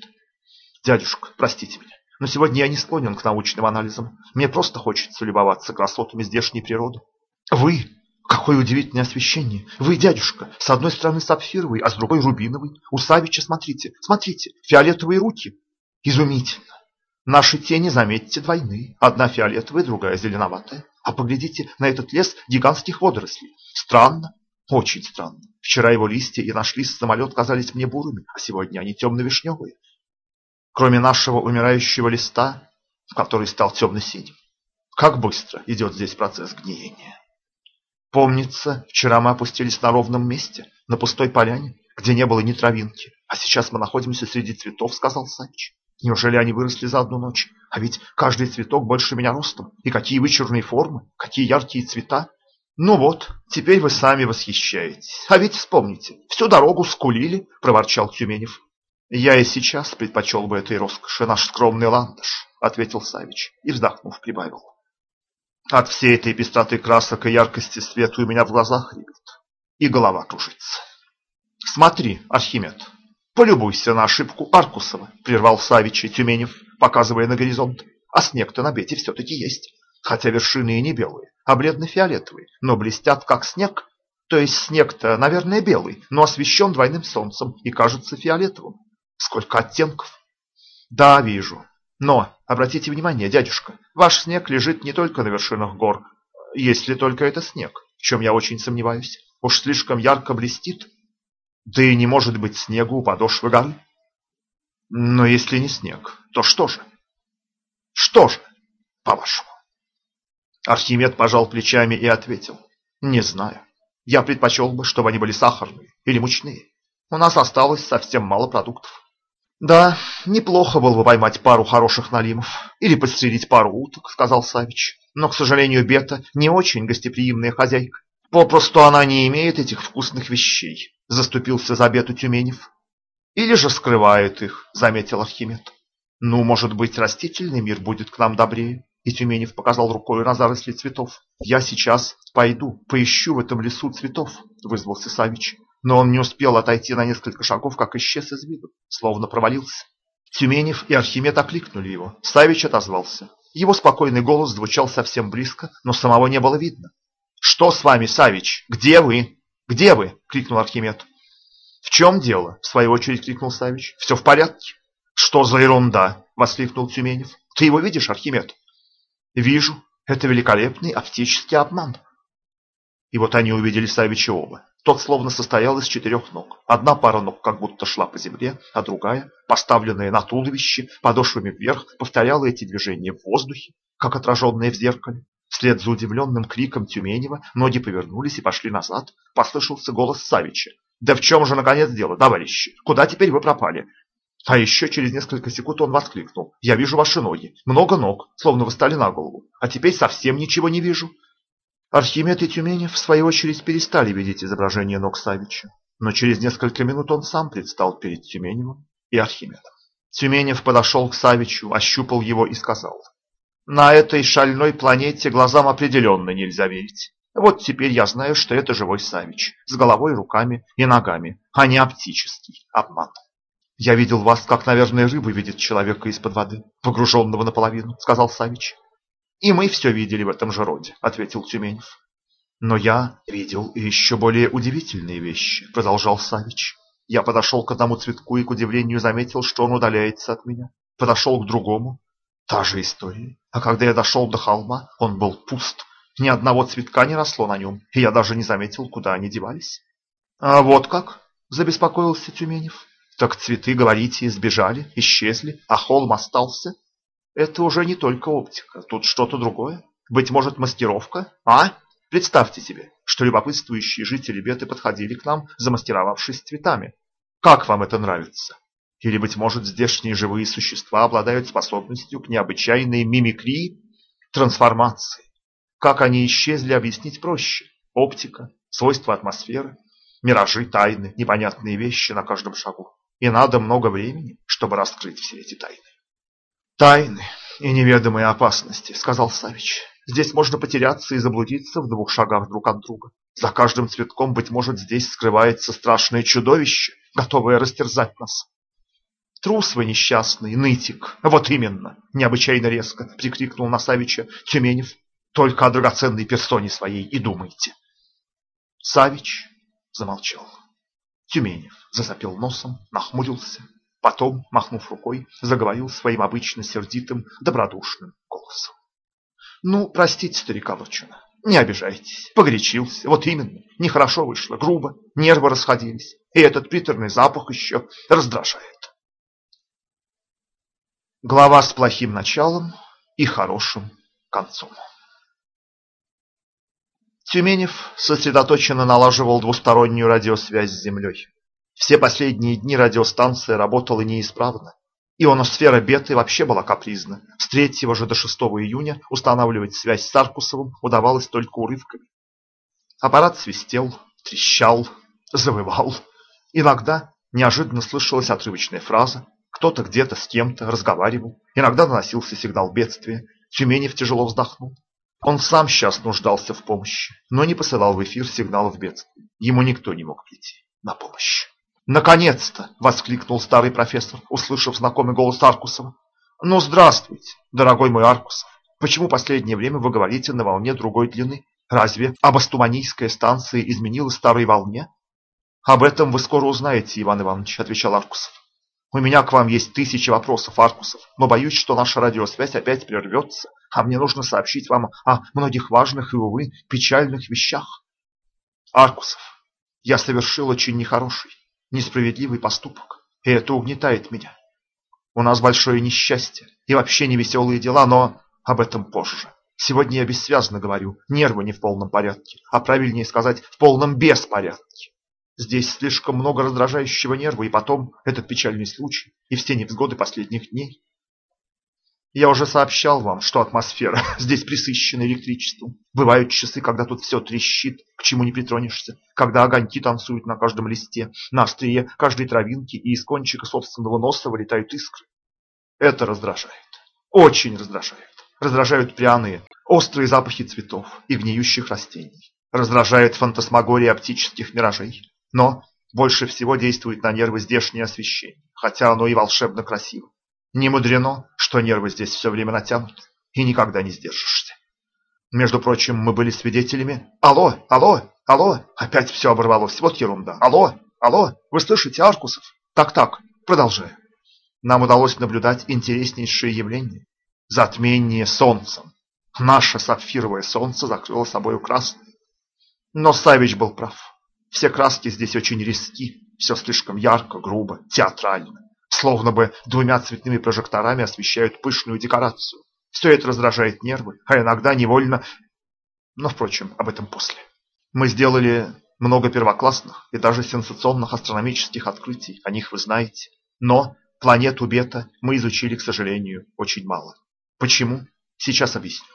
Дядюшка, простите меня, но сегодня я не склонен к научным анализам. Мне просто хочется любоваться красотами здешней природы. Вы Какое удивительное освещение! Вы, дядюшка, с одной стороны сапфировый, а с другой рубиновый. У Савича, смотрите, смотрите, фиолетовые руки. Изумительно. Наши тени, заметьте, двойные. Одна фиолетовая, другая зеленоватая. А поглядите на этот лес гигантских водорослей. Странно, очень странно. Вчера его листья и наш лист-самолет казались мне бурыми, а сегодня они темно-вишневые. Кроме нашего умирающего листа, который стал темно-синим. Как быстро идет здесь процесс гниения. Помнится, вчера мы опустились на ровном месте, на пустой поляне, где не было ни травинки. А сейчас мы находимся среди цветов, сказал Савич. Неужели они выросли за одну ночь? А ведь каждый цветок больше меня ростом. И какие вычурные формы, какие яркие цвета. Ну вот, теперь вы сами восхищаетесь. А ведь вспомните, всю дорогу скулили, проворчал Тюменев. Я и сейчас предпочел бы этой роскоши наш скромный ландыш, ответил Савич и, вздохнув, прибавил. От всей этой пестроты красок и яркости света у меня в глазах рябит, и голова кружится. Смотри, Архимед, полюбуйся на ошибку Аркусова, прервал Савича Тюменев, показывая на горизонт. А снег-то на бете все-таки есть, хотя вершины и не белые, а бледно-фиолетовые, но блестят как снег. То есть снег-то, наверное, белый, но освещен двойным солнцем и кажется фиолетовым. Сколько оттенков! Да, вижу, но, обратите внимание, дядюшка, ваш снег лежит не только на вершинах гор, если только это снег, в чем я очень сомневаюсь. Уж слишком ярко блестит. Да и не может быть снега у подошвы горы. Но если не снег, то что же? Что же, по-вашему? Архимед пожал плечами и ответил. Не знаю. Я предпочел бы, чтобы они были сахарные или мучные. У нас осталось совсем мало продуктов. Да, неплохо было бы поймать пару хороших налимов или подстрелить пару уток, сказал Савич. Но, к сожалению, Бета не очень гостеприимная хозяйка. Попросту она не имеет этих вкусных вещей, заступился за Бету Тюменев. Или же скрывает их, заметил Архимед. Ну, может быть, растительный мир будет к нам добрее, И Тюменев показал рукой на заросли цветов. «Я сейчас пойду, поищу в этом лесу цветов», — вызвался Савич. Но он не успел отойти на несколько шагов, как исчез из виду, словно провалился. Тюменев и Архимед окликнули его. Савич отозвался. Его спокойный голос звучал совсем близко, но самого не было видно. «Что с вами, Савич? Где вы? Где вы?» — крикнул Архимед. «В чем дело?» — в свою очередь крикнул Савич. «Все в порядке?» «Что за ерунда?» — воскликнул Тюменев. «Ты его видишь, Архимед?» «Вижу. Это великолепный оптический обман». И вот они увидели Савича оба. Тот словно состоял из четырех ног. Одна пара ног как будто шла по земле, а другая, поставленная на туловище, подошвами вверх, повторяла эти движения в воздухе, как отраженные в зеркале. Вслед за удивленным криком Тюменева ноги повернулись и пошли назад. Послышался голос Савича. «Да в чем же, наконец, дело, товарищи? Куда теперь вы пропали?» А еще через несколько секунд он воскликнул. «Я вижу ваши ноги. Много ног, словно вы стали на голову. А теперь совсем ничего не вижу». Архимед и Тюменев, в свою очередь, перестали видеть изображение ног Савича. Но через несколько минут он сам предстал перед Тюменевым и Архимедом. Тюменев подошел к Савичу, ощупал его и сказал. «На этой шальной планете глазам определенно нельзя верить. Вот теперь я знаю, что это живой Савич, с головой, руками и ногами, а не оптический обман». «Я видел вас, как, наверное, рыба видит человека из-под воды, погруженного наполовину», — сказал Савич. «И мы все видели в этом же роде», — ответил Тюменев. «Но я видел еще более удивительные вещи», — продолжал Савич. Я подошел к одному цветку и, к удивлению, заметил, что он удаляется от меня. Подошел к другому. Та же история. А когда я дошел до холма, он был пуст. Ни одного цветка не росло на нем, и я даже не заметил, куда они девались. «А вот как?» – забеспокоился Тюменев. «Так цветы, говорите, сбежали, исчезли, а холм остался?» Это уже не только оптика, тут что-то другое. Быть может, маскировка? А? Представьте себе, что любопытствующие жители Беты подходили к нам, замаскировавшись цветами. Как вам это нравится? Или, быть может, здешние живые существа обладают способностью к необычайной мимикрии, трансформации? Как они исчезли, объяснить проще. Оптика, свойства атмосферы, миражи, тайны, непонятные вещи на каждом шагу. И надо много времени, чтобы раскрыть все эти тайны. «Тайны и неведомые опасности», — сказал Савич. «Здесь можно потеряться и заблудиться в двух шагах друг от друга. За каждым цветком, быть может, здесь скрывается страшное чудовище, готовое растерзать нас». «Трус вы несчастный, нытик! Вот именно!» — необычайно резко прикрикнул на Савича Тюменев. «Только о драгоценной персоне своей и думайте!» Савич замолчал. Тюменев засопел носом, нахмурился Потом, махнув рукой, заговорил своим обычно сердитым, добродушным голосом. «Ну, простите, старика Лучина, не обижайтесь, погорячился, вот именно, нехорошо вышло, грубо, нервы расходились, и этот приторный запах еще раздражает». Глава с плохим началом и хорошим концом. Тюменев сосредоточенно налаживал двустороннюю радиосвязь с Землей. Все последние дни радиостанция работала неисправно. Ионосфера Беты вообще была капризна. С 3 же до 6 июня устанавливать связь с Аркусовым удавалось только урывками. Аппарат свистел, трещал, завывал. Иногда неожиданно слышалась отрывочная фраза. Кто-то где-то с кем-то разговаривал. Иногда наносился сигнал бедствия. Тюменев тяжело вздохнул. Он сам сейчас нуждался в помощи, но не посылал в эфир сигналов бедствия. Ему никто не мог прийти на помощь. «Наконец-то!» – воскликнул старый профессор, услышав знакомый голос Аркусова. «Ну, здравствуйте, дорогой мой Аркусов. Почему последнее время вы говорите на волне другой длины? Разве Абастуманийская станция изменила старой волне?» «Об этом вы скоро узнаете, Иван Иванович», – отвечал Аркусов. «У меня к вам есть тысячи вопросов, Аркусов, но боюсь, что наша радиосвязь опять прервется, а мне нужно сообщить вам о многих важных и, увы, печальных вещах». «Аркусов, я совершил очень нехороший, несправедливый поступок, и это угнетает меня. У нас большое несчастье и вообще не веселые дела, но об этом позже. Сегодня я бессвязно говорю, нервы не в полном порядке, а правильнее сказать, в полном беспорядке. Здесь слишком много раздражающего нерва, и потом этот печальный случай, и все невзгоды последних дней. Я уже сообщал вам, что атмосфера *laughs* здесь присыщена электричеством. Бывают часы, когда тут все трещит, к чему не притронешься, когда огоньки танцуют на каждом листе, на острие каждой травинки и из кончика собственного носа вылетают искры. Это раздражает. Очень раздражает. Раздражают пряные, острые запахи цветов и гниющих растений. Раздражает фантасмагория оптических миражей. Но больше всего действует на нервы здешнее освещение, хотя оно и волшебно красиво. Не мудрено, что нервы здесь все время натянуты, и никогда не сдержишься. Между прочим, мы были свидетелями... Алло, алло, алло, опять все оборвалось, вот ерунда. Алло, алло, вы слышите, Аркусов? Так-так, продолжаю. Нам удалось наблюдать интереснейшее явление. Затмение солнцем. Наше сапфировое солнце закрыло собою красное. Но Савич был прав. Все краски здесь очень резки, все слишком ярко, грубо, театрально. Словно бы двумя цветными прожекторами освещают пышную декорацию. Все это раздражает нервы, а иногда невольно... Но, впрочем, об этом после. Мы сделали много первоклассных и даже сенсационных астрономических открытий, о них вы знаете. Но планету Бета мы изучили, к сожалению, очень мало. Почему? Сейчас объясню.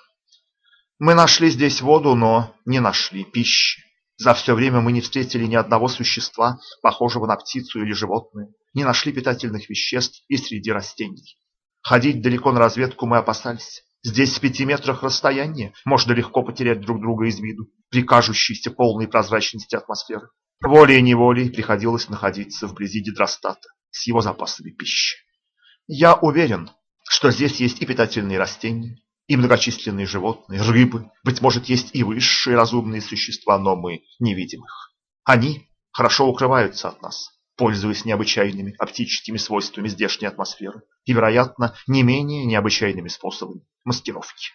Мы нашли здесь воду, но не нашли пищи. За все время мы не встретили ни одного существа, похожего на птицу или животное, не нашли питательных веществ и среди растений. Ходить далеко на разведку мы опасались. Здесь в пяти метрах расстояния можно легко потерять друг друга из виду при кажущейся полной прозрачности атмосферы. Волей-неволей приходилось находиться вблизи гидростата с его запасами пищи. Я уверен, что здесь есть и питательные растения, и многочисленные животные, рыбы, быть может, есть и высшие разумные существа, но мы не видим их. Они хорошо укрываются от нас, пользуясь необычайными оптическими свойствами здешней атмосферы и, вероятно, не менее необычайными способами маскировки.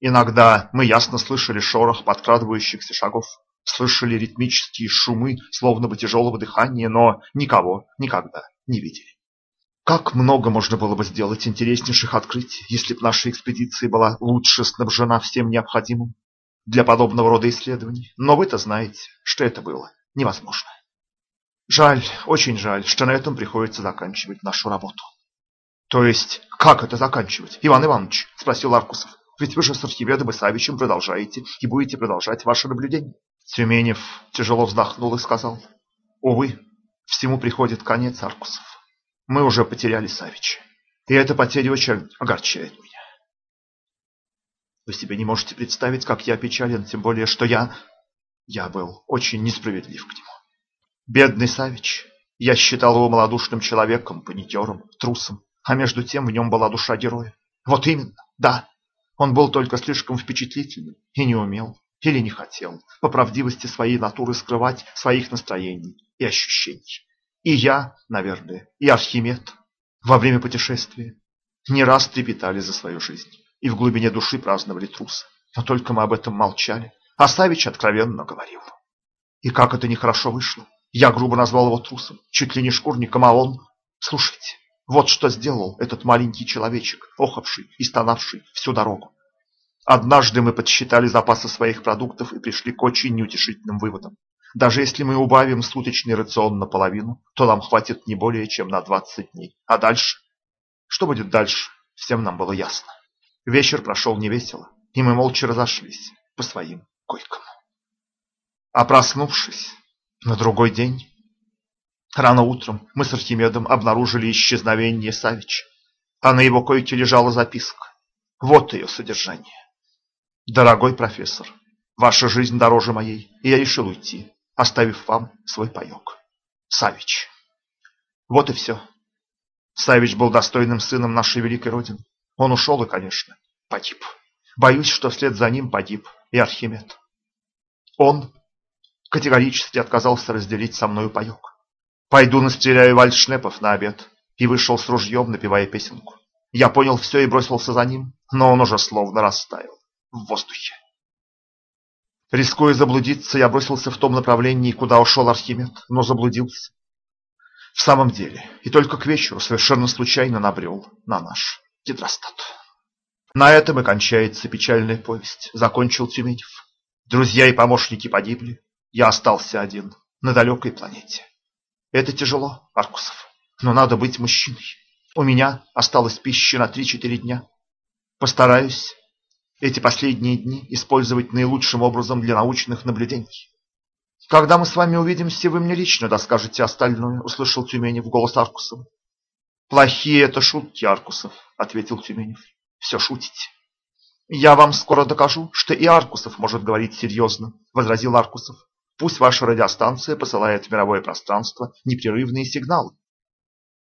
Иногда мы ясно слышали шорох подкрадывающихся шагов, слышали ритмические шумы, словно бы тяжелого дыхания, но никого никогда не видели. Как много можно было бы сделать интереснейших открытий, если бы наша экспедиция была лучше снабжена всем необходимым для подобного рода исследований. Но вы-то знаете, что это было невозможно. Жаль, очень жаль, что на этом приходится заканчивать нашу работу. То есть, как это заканчивать, Иван Иванович? Спросил Аркусов. Ведь вы же с Архимедом и Савичем продолжаете и будете продолжать ваше наблюдение. Тюменев тяжело вздохнул и сказал. Увы, всему приходит конец, Аркусов. Мы уже потеряли Савича. И эта потеря очень огорчает меня. Вы себе не можете представить, как я печален, тем более, что я... Я был очень несправедлив к нему. Бедный Савич. Я считал его малодушным человеком, паникером, трусом. А между тем в нем была душа героя. Вот именно, да. Он был только слишком впечатлительным и не умел или не хотел по правдивости своей натуры скрывать своих настроений и ощущений. И я, наверное, и Архимед во время путешествия не раз трепетали за свою жизнь и в глубине души праздновали трусы. Но только мы об этом молчали, а Савич откровенно говорил. И как это нехорошо вышло. Я грубо назвал его трусом, чуть ли не шкурником, а он... Слушайте, вот что сделал этот маленький человечек, охавший и стонавший всю дорогу. Однажды мы подсчитали запасы своих продуктов и пришли к очень неутешительным выводам. Даже если мы убавим суточный рацион наполовину, то нам хватит не более чем на 20 дней. А дальше? Что будет дальше, всем нам было ясно. Вечер прошел невесело, и мы молча разошлись по своим койкам. А проснувшись на другой день, рано утром мы с Архимедом обнаружили исчезновение Савича, а на его койке лежала записка. Вот ее содержание. Дорогой профессор, ваша жизнь дороже моей, и я решил уйти оставив вам свой паек. Савич. Вот и все. Савич был достойным сыном нашей великой Родины. Он ушел и, конечно, погиб. Боюсь, что вслед за ним погиб и Архимед. Он категорически отказался разделить со мною паек. Пойду настреляю вальшнепов на обед. И вышел с ружьем, напевая песенку. Я понял все и бросился за ним, но он уже словно растаял в воздухе. Рискуя заблудиться, я бросился в том направлении, куда ушел Архимед, но заблудился. В самом деле, и только к вечеру совершенно случайно набрел на наш гидростат. На этом и кончается печальная повесть, закончил Тюменев. Друзья и помощники погибли, я остался один на далекой планете. Это тяжело, Аркусов, но надо быть мужчиной. У меня осталось пищи на 3-4 дня. Постараюсь эти последние дни использовать наилучшим образом для научных наблюдений. Когда мы с вами увидимся, вы мне лично доскажете остальное, услышал Тюменев голос Аркусова. Плохие это шутки, Аркусов, ответил Тюменев. Все шутите. «Я вам скоро докажу, что и Аркусов может говорить серьезно», – возразил Аркусов. «Пусть ваша радиостанция посылает в мировое пространство непрерывные сигналы».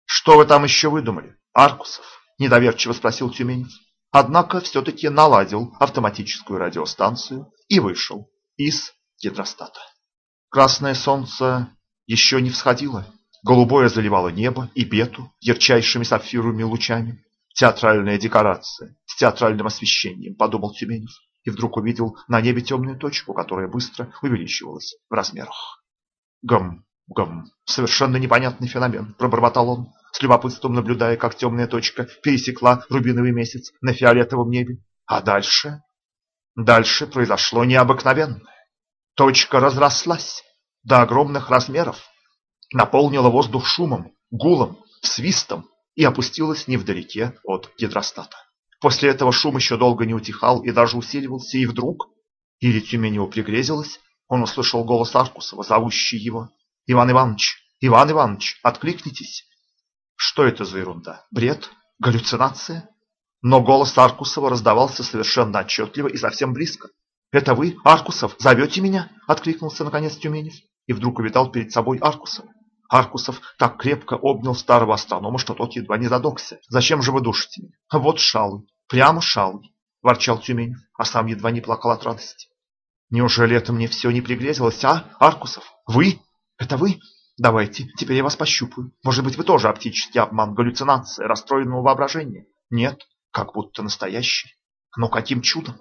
«Что вы там еще выдумали, Аркусов?» – недоверчиво спросил Тюменев. Однако все-таки наладил автоматическую радиостанцию и вышел из гидростата. Красное солнце еще не всходило. Голубое заливало небо и бету ярчайшими сапфировыми лучами. Театральная декорация с театральным освещением, подумал Тюменев, и вдруг увидел на небе темную точку, которая быстро увеличивалась в размерах. Гм, совершенно непонятный феномен, пробормотал он, с любопытством наблюдая, как темная точка пересекла рубиновый месяц на фиолетовом небе. А дальше? Дальше произошло необыкновенное. Точка разрослась до огромных размеров, наполнила воздух шумом, гулом, свистом и опустилась невдалеке от гидростата. После этого шум еще долго не утихал и даже усиливался, и вдруг, или Тюменеву пригрезилось, он услышал голос Аркусова, зовущий его. «Иван Иванович! Иван Иванович! Откликнитесь!» Что это за ерунда? Бред? Галлюцинация? Но голос Аркусова раздавался совершенно отчетливо и совсем близко. «Это вы, Аркусов, зовете меня?» – откликнулся наконец Тюменев. И вдруг увидал перед собой Аркусова. Аркусов так крепко обнял старого астронома, что тот едва не задохся. «Зачем же вы душите меня? Вот шалый, прямо шалый!» – ворчал Тюменев, а сам едва не плакал от радости. «Неужели это мне все не пригрезилось, а, Аркусов? Вы? Это вы? Давайте, теперь я вас пощупаю. Может быть, вы тоже оптический обман, галлюцинация, расстроенного воображения? Нет, как будто настоящий. Но каким чудом?»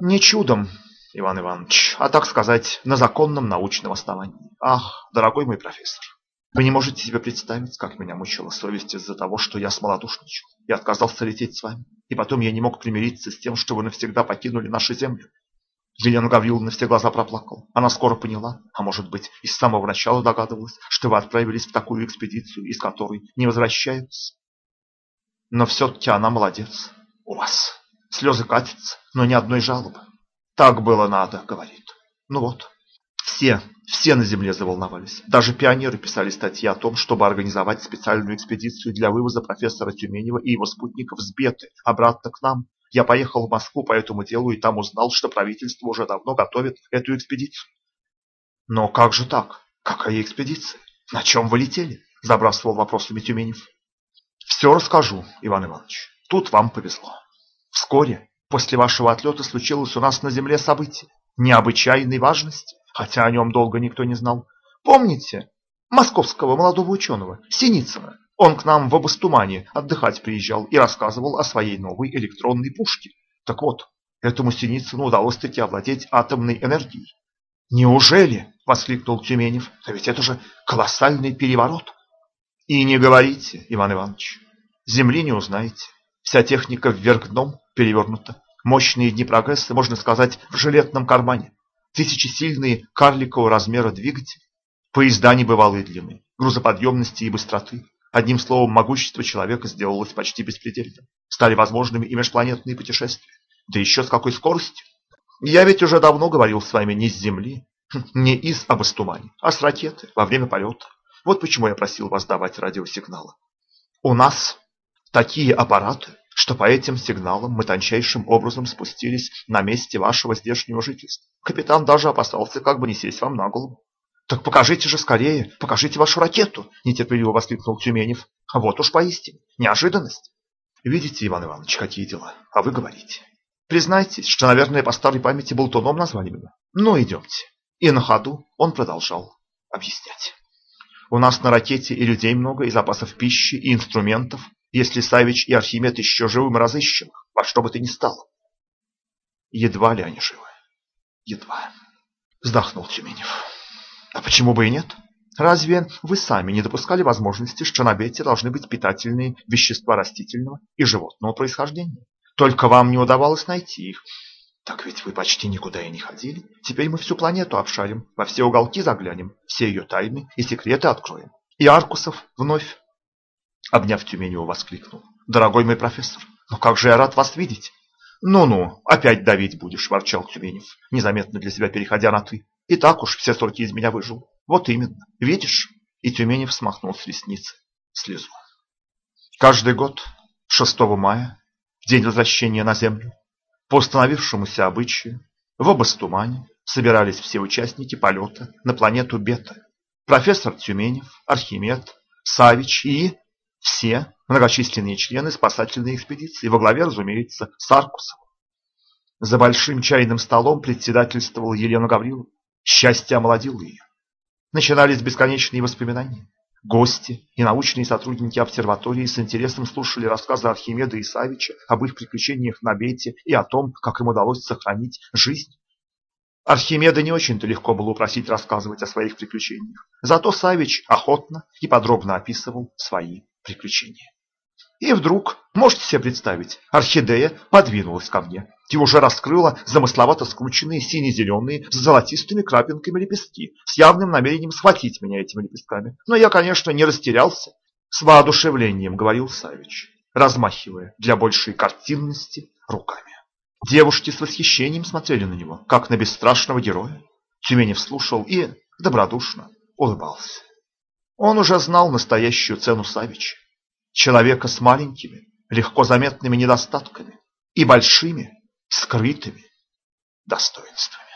Не чудом, Иван Иванович, а так сказать, на законном научном основании. Ах, дорогой мой профессор, вы не можете себе представить, как меня мучила совесть из-за того, что я смолодушничал. Я отказался лететь с вами, и потом я не мог примириться с тем, что вы навсегда покинули нашу землю. Елена Гавриловна все глаза проплакала. Она скоро поняла, а может быть, и с самого начала догадывалась, что вы отправились в такую экспедицию, из которой не возвращаются. Но все-таки она молодец. У вас Слезы катятся, но ни одной жалобы. Так было надо, говорит. Ну вот. Все, все на земле заволновались. Даже пионеры писали статьи о том, чтобы организовать специальную экспедицию для вывоза профессора Тюменева и его спутников с Беты обратно к нам. Я поехал в Москву по этому делу и там узнал, что правительство уже давно готовит эту экспедицию. Но как же так? Какая экспедиция? На чем вы летели? Забрасывал вопросами Тюменев. Все расскажу, Иван Иванович. Тут вам повезло. Вскоре после вашего отлета случилось у нас на Земле событие необычайной важности, хотя о нем долго никто не знал. Помните московского молодого ученого Синицына? Он к нам в Обостумане отдыхать приезжал и рассказывал о своей новой электронной пушке. Так вот, этому Синицыну удалось таки овладеть атомной энергией. «Неужели?» – воскликнул Тюменев. «Да ведь это же колоссальный переворот!» «И не говорите, Иван Иванович, земли не узнаете. Вся техника вверх дном перевернута. Мощные дни прогресса, можно сказать, в жилетном кармане. Тысячесильные карликового размера двигатели. Поезда небывалой длины, грузоподъемности и быстроты. Одним словом, могущество человека сделалось почти беспредельным. Стали возможными и межпланетные путешествия. Да еще с какой скоростью. Я ведь уже давно говорил с вами не с Земли, не из Абастумани, а с ракеты во время полета. Вот почему я просил вас давать радиосигналы. У нас такие аппараты, что по этим сигналам мы тончайшим образом спустились на месте вашего здешнего жительства. Капитан даже опасался, как бы не сесть вам на голову. «Так покажите же скорее, покажите вашу ракету!» – нетерпеливо воскликнул Тюменев. Вот уж поистине, неожиданность. Видите, Иван Иванович, какие дела, а вы говорите. Признайтесь, что, наверное, по старой памяти болтуном назвали меня. Ну, идемте. И на ходу он продолжал объяснять. У нас на ракете и людей много, и запасов пищи, и инструментов, если Савич и Архимед еще живым разыщем во что бы ты ни стал. Едва ли они живы. Едва. Вздохнул Тюменев. А почему бы и нет? Разве вы сами не допускали возможности, что на бете должны быть питательные вещества растительного и животного происхождения? Только вам не удавалось найти их. Так ведь вы почти никуда и не ходили. Теперь мы всю планету обшарим, во все уголки заглянем, все ее тайны и секреты откроем. И Аркусов вновь Обняв Тюменева, воскликнул. «Дорогой мой профессор, ну как же я рад вас видеть!» «Ну-ну, опять давить будешь», – ворчал Тюменев, незаметно для себя переходя на «ты». «И так уж все соки из меня выжил. Вот именно. Видишь?» И Тюменев смахнул с ресницы слезу. Каждый год, 6 мая, в день возвращения на Землю, По установившемуся обычаю, в Обостумане собирались все участники полета на планету Бета. Профессор Тюменев, Архимед, Савич и все многочисленные члены спасательной экспедиции, во главе, разумеется, с Аркусом. За большим чайным столом председательствовала Елена Гавриловна. Счастье омолодило ее. Начинались бесконечные воспоминания. Гости и научные сотрудники обсерватории с интересом слушали рассказы Архимеда и Савича об их приключениях на Бете и о том, как им удалось сохранить жизнь. Архимеда не очень-то легко было упросить рассказывать о своих приключениях. Зато Савич охотно и подробно описывал свои приключения. И вдруг, можете себе представить, орхидея подвинулась ко мне и уже раскрыла замысловато скрученные сине-зеленые с золотистыми крапинками лепестки, с явным намерением схватить меня этими лепестками. Но я, конечно, не растерялся. С воодушевлением говорил Савич, размахивая для большей картинности руками. Девушки с восхищением смотрели на него, как на бесстрашного героя. Тюменев слушал и добродушно улыбался. Он уже знал настоящую цену Савича человека с маленькими, легко заметными недостатками и большими, скрытыми достоинствами.